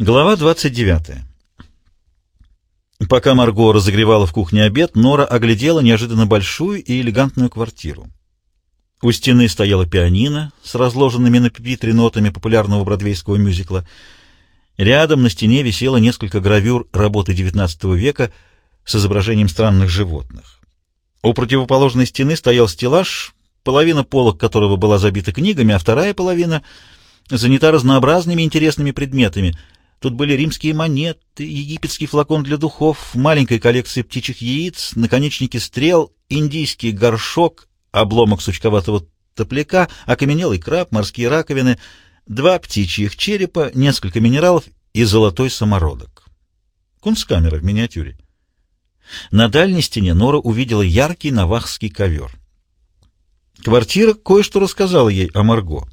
Глава 29. Пока Марго разогревала в кухне обед, Нора оглядела неожиданно большую и элегантную квартиру. У стены стояла пианино с разложенными на пепитре нотами популярного бродвейского мюзикла. Рядом на стене висело несколько гравюр работы XIX века с изображением странных животных. У противоположной стены стоял стеллаж, половина полок которого была забита книгами, а вторая половина занята разнообразными интересными предметами — Тут были римские монеты, египетский флакон для духов, маленькая коллекция птичьих яиц, наконечники стрел, индийский горшок, обломок сучковатого топляка, окаменелый краб, морские раковины, два птичьих черепа, несколько минералов и золотой самородок. Кунсткамера в миниатюре. На дальней стене Нора увидела яркий навахский ковер. Квартира кое-что рассказала ей о Марго.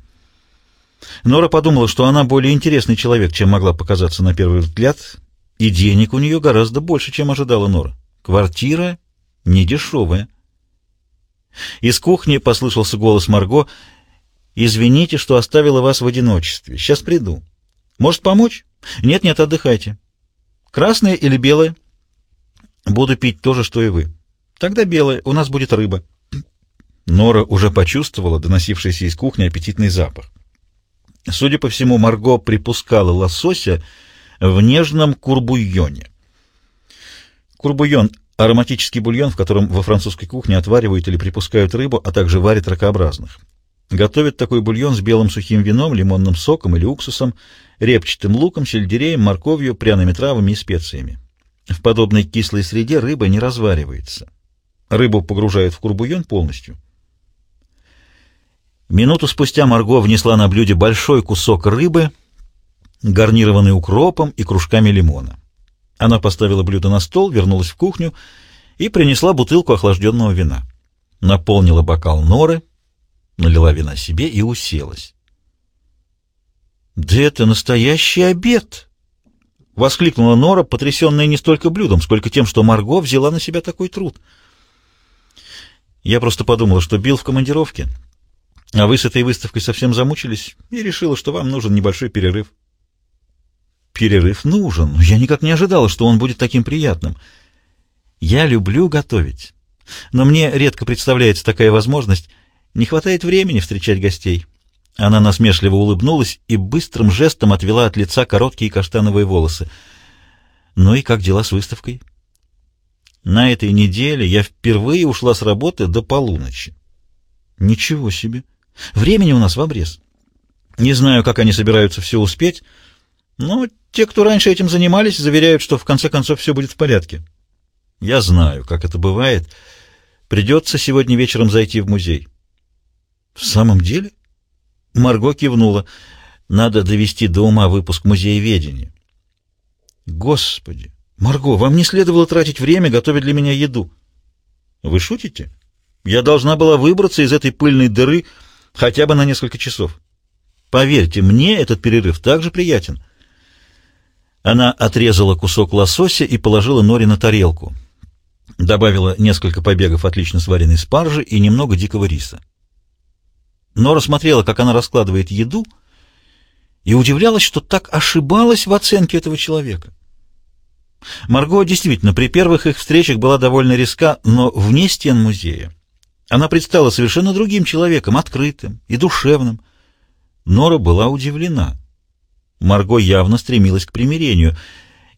Нора подумала, что она более интересный человек, чем могла показаться на первый взгляд, и денег у нее гораздо больше, чем ожидала Нора. Квартира недешевая. Из кухни послышался голос Марго. «Извините, что оставила вас в одиночестве. Сейчас приду. Может, помочь? Нет-нет, отдыхайте. Красное или белое?» «Буду пить то же, что и вы. Тогда белое. У нас будет рыба». Нора уже почувствовала доносившийся из кухни аппетитный запах. Судя по всему, Марго припускала лосося в нежном курбуйоне. Курбуйон — ароматический бульон, в котором во французской кухне отваривают или припускают рыбу, а также варят ракообразных. Готовят такой бульон с белым сухим вином, лимонным соком или уксусом, репчатым луком, сельдереем, морковью, пряными травами и специями. В подобной кислой среде рыба не разваривается. Рыбу погружают в курбуйон полностью. Минуту спустя Марго внесла на блюде большой кусок рыбы, гарнированный укропом и кружками лимона. Она поставила блюдо на стол, вернулась в кухню и принесла бутылку охлажденного вина. Наполнила бокал норы, налила вина себе и уселась. «Да это настоящий обед!» — воскликнула Нора, потрясенная не столько блюдом, сколько тем, что Марго взяла на себя такой труд. «Я просто подумала, что Билл в командировке», а вы с этой выставкой совсем замучились и решила, что вам нужен небольшой перерыв. Перерыв нужен, я никак не ожидала, что он будет таким приятным. Я люблю готовить, но мне редко представляется такая возможность. Не хватает времени встречать гостей. Она насмешливо улыбнулась и быстрым жестом отвела от лица короткие каштановые волосы. Ну и как дела с выставкой? На этой неделе я впервые ушла с работы до полуночи. Ничего себе! Времени у нас в обрез. Не знаю, как они собираются все успеть, но те, кто раньше этим занимались, заверяют, что в конце концов все будет в порядке. Я знаю, как это бывает. Придется сегодня вечером зайти в музей. В самом деле? Марго кивнула. Надо довести до ума выпуск музееведения. Господи! Марго, вам не следовало тратить время, готовить для меня еду. Вы шутите? Я должна была выбраться из этой пыльной дыры, хотя бы на несколько часов. Поверьте, мне этот перерыв также приятен. Она отрезала кусок лосося и положила Нори на тарелку. Добавила несколько побегов отлично сваренной спаржи и немного дикого риса. Нора смотрела, как она раскладывает еду, и удивлялась, что так ошибалась в оценке этого человека. Марго действительно при первых их встречах была довольно резка, но вне стен музея она предстала совершенно другим человеком, открытым и душевным. Нора была удивлена. Марго явно стремилась к примирению.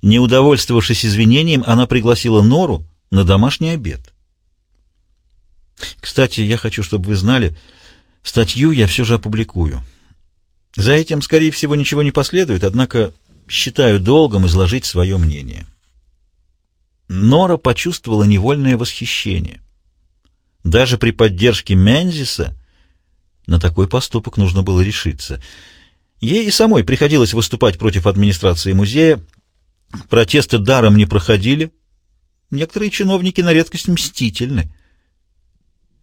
Не удовольствовавшись извинением, она пригласила Нору на домашний обед. Кстати, я хочу, чтобы вы знали, статью я все же опубликую. За этим, скорее всего, ничего не последует, однако считаю долгом изложить свое мнение. Нора почувствовала невольное восхищение. Даже при поддержке Мензиса на такой поступок нужно было решиться. Ей и самой приходилось выступать против администрации музея. Протесты даром не проходили. Некоторые чиновники на редкость мстительны.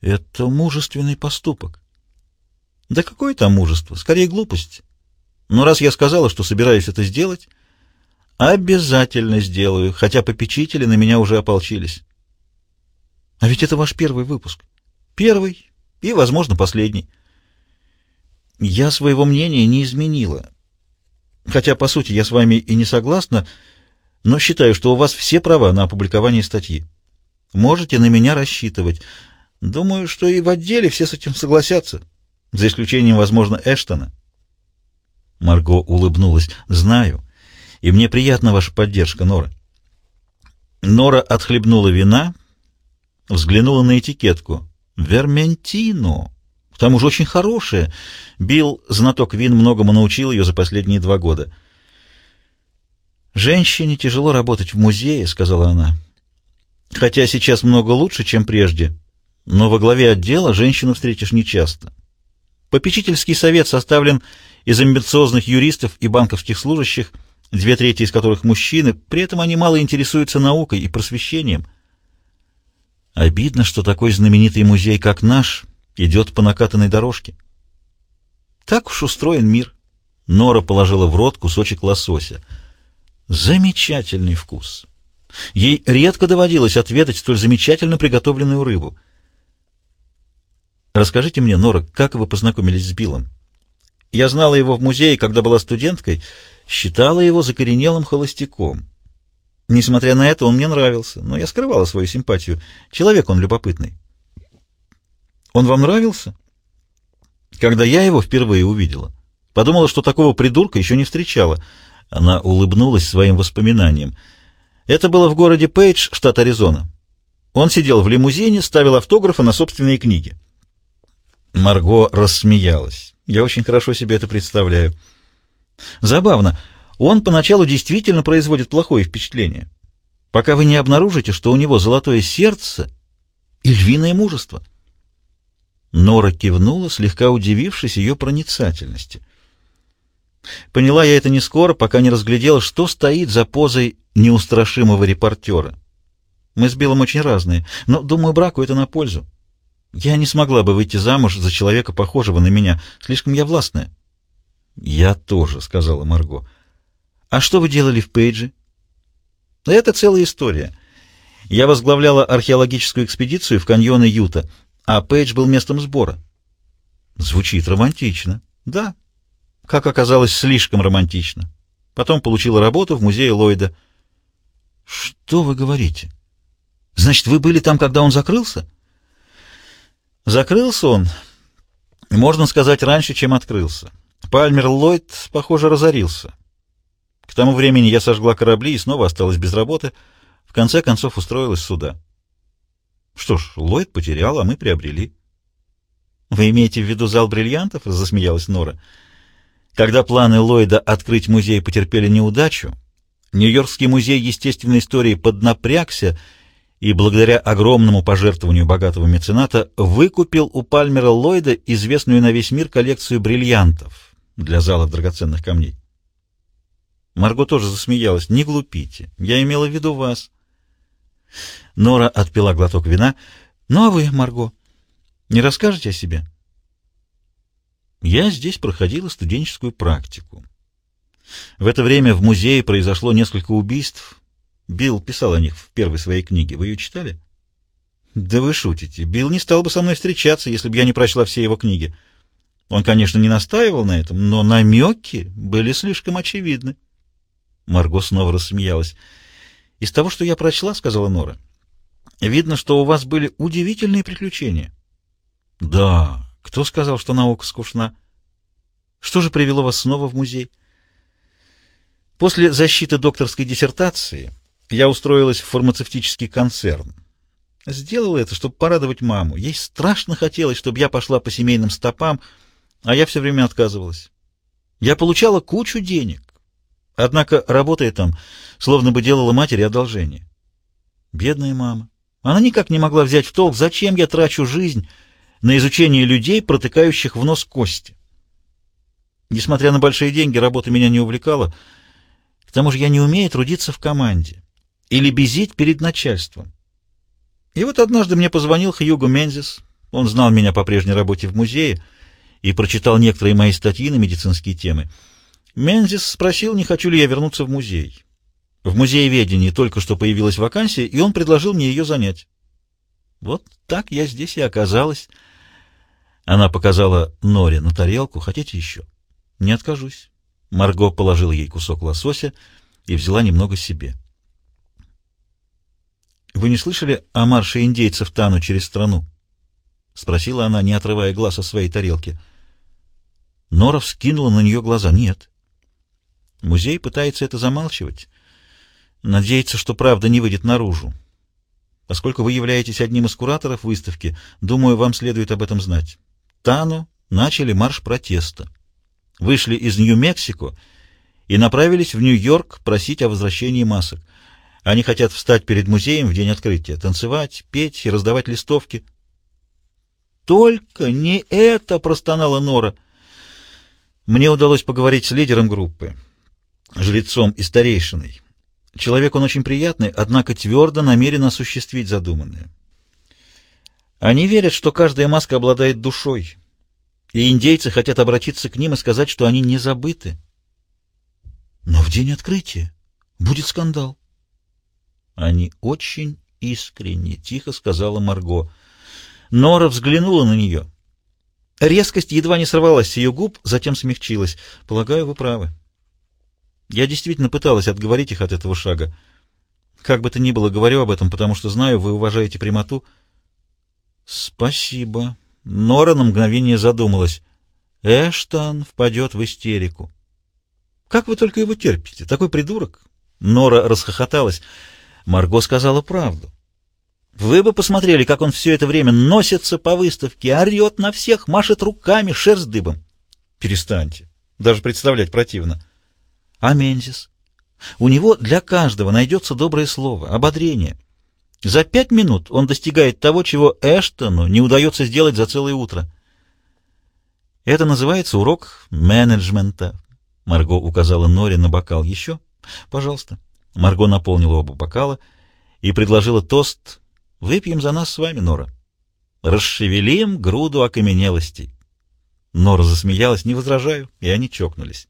Это мужественный поступок. Да какое там мужество? Скорее глупость. Но раз я сказала, что собираюсь это сделать, обязательно сделаю, хотя попечители на меня уже ополчились. А ведь это ваш первый выпуск. Первый и, возможно, последний. Я своего мнения не изменила. Хотя, по сути, я с вами и не согласна, но считаю, что у вас все права на опубликование статьи. Можете на меня рассчитывать. Думаю, что и в отделе все с этим согласятся, за исключением, возможно, Эштона. Марго улыбнулась. «Знаю. И мне приятна ваша поддержка, Нора». Нора отхлебнула вина, взглянула на этикетку. «Верментино». К тому же очень хорошее. Билл, знаток вин, многому научил ее за последние два года. «Женщине тяжело работать в музее», — сказала она. «Хотя сейчас много лучше, чем прежде. Но во главе отдела женщину встретишь нечасто. Попечительский совет составлен из амбициозных юристов и банковских служащих, две трети из которых мужчины, при этом они мало интересуются наукой и просвещением. Обидно, что такой знаменитый музей, как наш, идет по накатанной дорожке. Так уж устроен мир. Нора положила в рот кусочек лосося. Замечательный вкус. Ей редко доводилось отведать столь замечательно приготовленную рыбу. Расскажите мне, Нора, как вы познакомились с Биллом? Я знала его в музее, когда была студенткой, считала его закоренелым холостяком. Несмотря на это, он мне нравился, но я скрывала свою симпатию. Человек он любопытный. Он вам нравился? Когда я его впервые увидела, подумала, что такого придурка еще не встречала. Она улыбнулась своим воспоминаниям. Это было в городе Пейдж, штат Аризона. Он сидел в лимузине, ставил автографы на собственные книги. Марго рассмеялась. Я очень хорошо себе это представляю. Забавно. Он поначалу действительно производит плохое впечатление, пока вы не обнаружите, что у него золотое сердце и львиное мужество. Нора кивнула, слегка удивившись ее проницательности. Поняла я это не скоро, пока не разглядела, что стоит за позой неустрашимого репортера. Мы с Биллом очень разные, но, думаю, браку это на пользу. Я не смогла бы выйти замуж за человека, похожего на меня. Слишком я властная. — Я тоже, — сказала Марго. — А что вы делали в Пейдже? — Это целая история. Я возглавляла археологическую экспедицию в каньоны Юта — а Пейдж был местом сбора. Звучит романтично. Да. Как оказалось, слишком романтично. Потом получила работу в музее Ллойда. Что вы говорите? Значит, вы были там, когда он закрылся? Закрылся он, можно сказать, раньше, чем открылся. Пальмер Ллойд, похоже, разорился. К тому времени я сожгла корабли и снова осталась без работы. В конце концов устроилась сюда. Что ж, Ллойд потерял, а мы приобрели. Вы имеете в виду зал бриллиантов? Засмеялась Нора. Когда планы Ллойда открыть музей потерпели неудачу, Нью-Йоркский музей естественной истории поднапрягся и благодаря огромному пожертвованию богатого мецената выкупил у Пальмера Ллойда известную на весь мир коллекцию бриллиантов для зала драгоценных камней. Марго тоже засмеялась. «Не глупите. Я имела в виду вас. Нора отпила глоток вина. «Ну а вы, Марго, не расскажете о себе?» «Я здесь проходила студенческую практику. В это время в музее произошло несколько убийств. Билл писал о них в первой своей книге. Вы ее читали?» «Да вы шутите. Билл не стал бы со мной встречаться, если бы я не прочла все его книги. Он, конечно, не настаивал на этом, но намеки были слишком очевидны». Марго снова рассмеялась. «Из того, что я прочла, — сказала Нора, — видно, что у вас были удивительные приключения». «Да, кто сказал, что наука скучна? Что же привело вас снова в музей?» «После защиты докторской диссертации я устроилась в фармацевтический концерн. Сделала это, чтобы порадовать маму. Ей страшно хотелось, чтобы я пошла по семейным стопам, а я все время отказывалась. Я получала кучу денег, Однако, работая там, словно бы делала матери одолжение. Бедная мама. Она никак не могла взять в толк, зачем я трачу жизнь на изучение людей, протыкающих в нос кости. Несмотря на большие деньги, работа меня не увлекала. К тому же я не умею трудиться в команде или безить перед начальством. И вот однажды мне позвонил Хьюго Мензис. Он знал меня по прежней работе в музее и прочитал некоторые мои статьи на медицинские темы. Мензис спросил, не хочу ли я вернуться в музей. В музее ведении только что появилась вакансия, и он предложил мне ее занять. Вот так я здесь и оказалась. Она показала Норе на тарелку. Хотите еще? Не откажусь. Марго положила ей кусок лосося и взяла немного себе. «Вы не слышали о марше индейцев Тану через страну?» — спросила она, не отрывая глаз от своей тарелки. Нора вскинула на нее глаза. «Нет». Музей пытается это замалчивать. Надеется, что правда не выйдет наружу. Поскольку вы являетесь одним из кураторов выставки, думаю, вам следует об этом знать. Тану начали марш протеста. Вышли из Нью-Мексико и направились в Нью-Йорк просить о возвращении масок. Они хотят встать перед музеем в день открытия, танцевать, петь и раздавать листовки. «Только не это!» — простонала Нора. Мне удалось поговорить с лидером группы, жрецом и старейшиной. Человек он очень приятный, однако твердо намерен осуществить задуманное. Они верят, что каждая маска обладает душой, и индейцы хотят обратиться к ним и сказать, что они не забыты. Но в день открытия будет скандал. Они очень искренне, тихо сказала Марго. Нора взглянула на нее. Резкость едва не сорвалась с ее губ, затем смягчилась. Полагаю, вы правы. Я действительно пыталась отговорить их от этого шага. Как бы то ни было, говорю об этом, потому что знаю, вы уважаете прямоту. Спасибо. Нора на мгновение задумалась. Эштон впадет в истерику. Как вы только его терпите? Такой придурок. Нора расхохоталась. Марго сказала правду. Вы бы посмотрели, как он все это время носится по выставке, орет на всех, машет руками, шерсть дыбом. Перестаньте. Даже представлять противно. А Мензис? У него для каждого найдется доброе слово, ободрение. За пять минут он достигает того, чего Эштону не удается сделать за целое утро. Это называется урок менеджмента. Марго указала Нори на бокал. Еще? Пожалуйста. Марго наполнила оба бокала и предложила тост «Выпьем за нас с вами, Нора. Расшевелим груду окаменелостей». Нора засмеялась, не возражаю, и они чокнулись.